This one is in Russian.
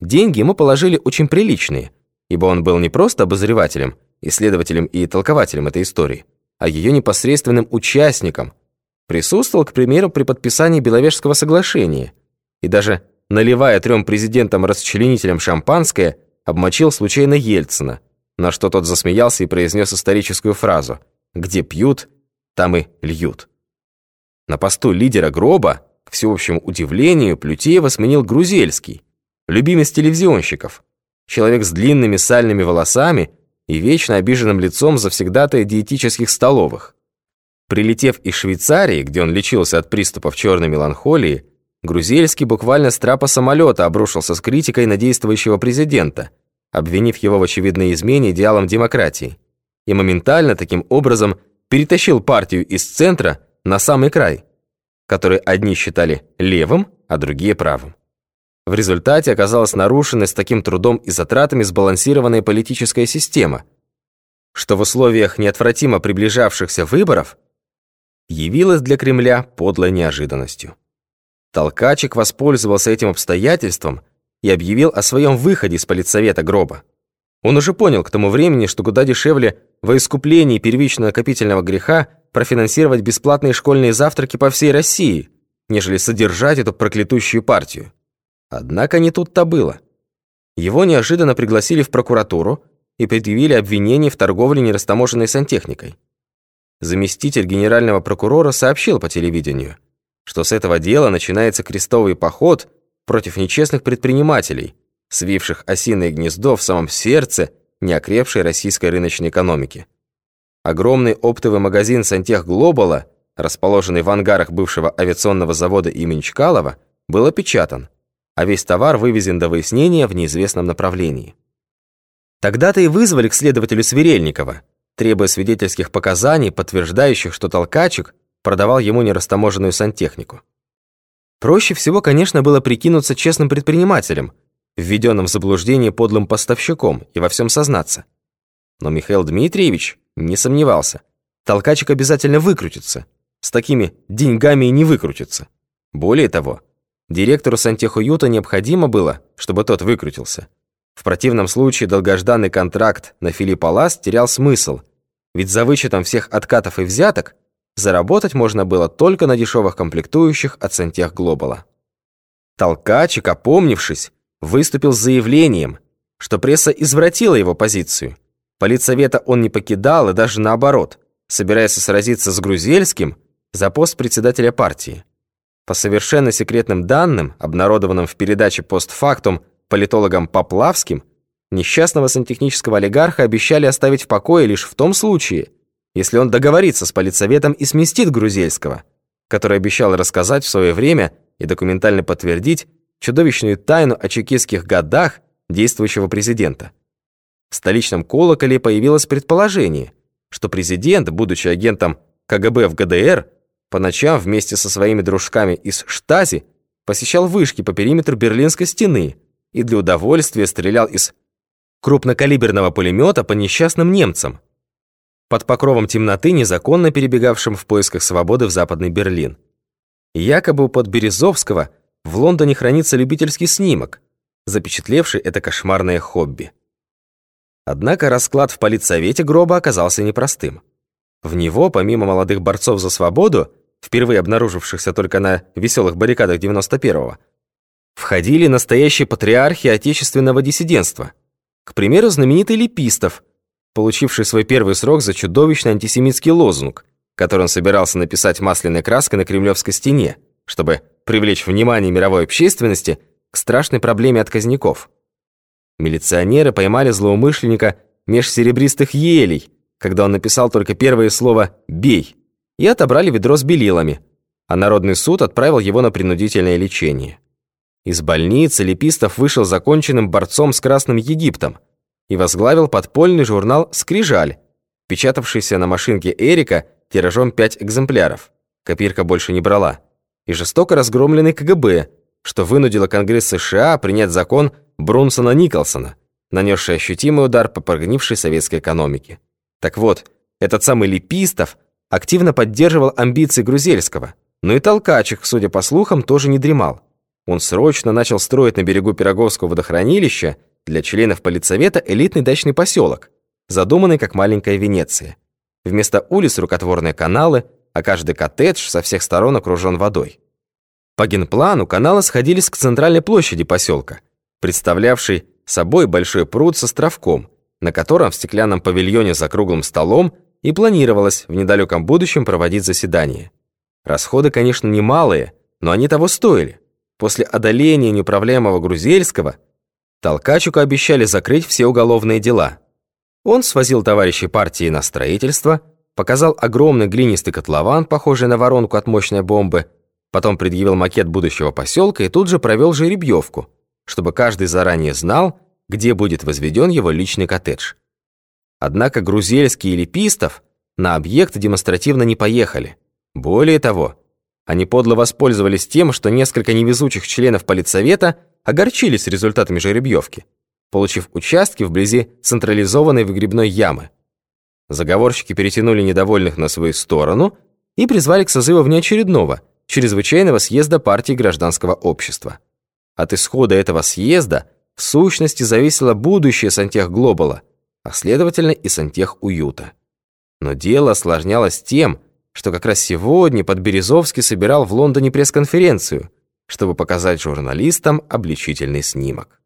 Деньги ему положили очень приличные, ибо он был не просто обозревателем, исследователем и толкователем этой истории, а ее непосредственным участником. Присутствовал, к примеру, при подписании Беловежского соглашения и даже, наливая трем президентам-расчленителям шампанское, обмочил случайно Ельцина, на что тот засмеялся и произнес историческую фразу «Где пьют, там и льют». На посту лидера гроба, к всеобщему удивлению, Плютеева сменил Грузельский, любимец телевизионщиков, человек с длинными сальными волосами и вечно обиженным лицом завсегдатая диетических столовых. Прилетев из Швейцарии, где он лечился от приступов черной меланхолии, Грузельский буквально с трапа самолета обрушился с критикой на действующего президента, обвинив его в очевидной измене идеалам демократии, и моментально таким образом перетащил партию из центра на самый край, который одни считали левым, а другие правым. В результате оказалась нарушена с таким трудом и затратами сбалансированная политическая система, что в условиях неотвратимо приближавшихся выборов явилась для Кремля подлой неожиданностью. Толкачик воспользовался этим обстоятельством и объявил о своем выходе из политсовета гроба. Он уже понял к тому времени, что куда дешевле во искуплении первичного накопительного греха профинансировать бесплатные школьные завтраки по всей России, нежели содержать эту проклятущую партию. Однако не тут-то было. Его неожиданно пригласили в прокуратуру и предъявили обвинение в торговле нерастаможенной сантехникой. Заместитель генерального прокурора сообщил по телевидению, что с этого дела начинается крестовый поход против нечестных предпринимателей, свивших осиное гнездо в самом сердце неокрепшей российской рыночной экономики. Огромный оптовый магазин «Сантех Глобала», расположенный в ангарах бывшего авиационного завода имени Чкалова, был опечатан а весь товар вывезен до выяснения в неизвестном направлении. Тогда-то и вызвали к следователю Сверельникова, требуя свидетельских показаний, подтверждающих, что толкачик продавал ему нерастаможенную сантехнику. Проще всего, конечно, было прикинуться честным предпринимателем, введенным в заблуждение подлым поставщиком и во всем сознаться. Но Михаил Дмитриевич не сомневался. Толкачик обязательно выкрутится. С такими деньгами и не выкрутится. Более того, Директору сантехуюта необходимо было, чтобы тот выкрутился. В противном случае долгожданный контракт на Филипп Алас терял смысл, ведь за вычетом всех откатов и взяток заработать можно было только на дешевых комплектующих от Сантех Глобала. Толкачик, опомнившись, выступил с заявлением, что пресса извратила его позицию. Политсовета он не покидал и даже наоборот, собираясь сразиться с Грузельским за пост председателя партии. По совершенно секретным данным, обнародованным в передаче постфактум политологом Поплавским, несчастного сантехнического олигарха обещали оставить в покое лишь в том случае, если он договорится с политсоветом и сместит Грузельского, который обещал рассказать в свое время и документально подтвердить чудовищную тайну о чекистских годах действующего президента. В столичном колоколе появилось предположение, что президент, будучи агентом КГБ в ГДР, по ночам вместе со своими дружками из Штази посещал вышки по периметру Берлинской стены и для удовольствия стрелял из крупнокалиберного пулемета по несчастным немцам, под покровом темноты, незаконно перебегавшим в поисках свободы в Западный Берлин. якобы под Березовского в Лондоне хранится любительский снимок, запечатлевший это кошмарное хобби. Однако расклад в политсовете гроба оказался непростым. В него, помимо молодых борцов за свободу, впервые обнаружившихся только на веселых баррикадах 91-го, входили настоящие патриархи отечественного диссидентства. К примеру, знаменитый Лепистов, получивший свой первый срок за чудовищный антисемитский лозунг, который он собирался написать масляной краской на Кремлевской стене, чтобы привлечь внимание мировой общественности к страшной проблеме отказников. Милиционеры поймали злоумышленника меж серебристых елей, когда он написал только первое слово «бей», и отобрали ведро с белилами, а Народный суд отправил его на принудительное лечение. Из больницы Лепистов вышел законченным борцом с Красным Египтом и возглавил подпольный журнал «Скрижаль», печатавшийся на машинке Эрика тиражом 5 экземпляров. Копирка больше не брала. И жестоко разгромленный КГБ, что вынудило Конгресс США принять закон Брунсона Николсона, нанесший ощутимый удар по прогнившей советской экономике. Так вот, этот самый Лепистов – активно поддерживал амбиции Грузельского, но и Толкачих, судя по слухам, тоже не дремал. Он срочно начал строить на берегу Пироговского водохранилища для членов политсовета элитный дачный поселок, задуманный как маленькая Венеция. Вместо улиц рукотворные каналы, а каждый коттедж со всех сторон окружен водой. По генплану каналы сходились к центральной площади поселка, представлявшей собой большой пруд с островком, на котором в стеклянном павильоне за круглым столом и планировалось в недалеком будущем проводить заседание. Расходы, конечно, немалые, но они того стоили. После одоления неуправляемого Грузельского Толкачуку обещали закрыть все уголовные дела. Он свозил товарищей партии на строительство, показал огромный глинистый котлован, похожий на воронку от мощной бомбы, Потом предъявил макет будущего поселка и тут же провел жеребьевку, чтобы каждый заранее знал, где будет возведен его личный коттедж. Однако Грузельский и Лепистов на объект демонстративно не поехали. Более того, они подло воспользовались тем, что несколько невезучих членов политсовета огорчились результатами жеребьевки, получив участки вблизи централизованной выгребной ямы. Заговорщики перетянули недовольных на свою сторону и призвали к созыву внеочередного – чрезвычайного съезда партии гражданского общества. От исхода этого съезда в сущности зависело будущее Сантех-Глобала, а следовательно и Сантех-Уюта. Но дело осложнялось тем, что как раз сегодня Подберезовский собирал в Лондоне пресс-конференцию, чтобы показать журналистам обличительный снимок.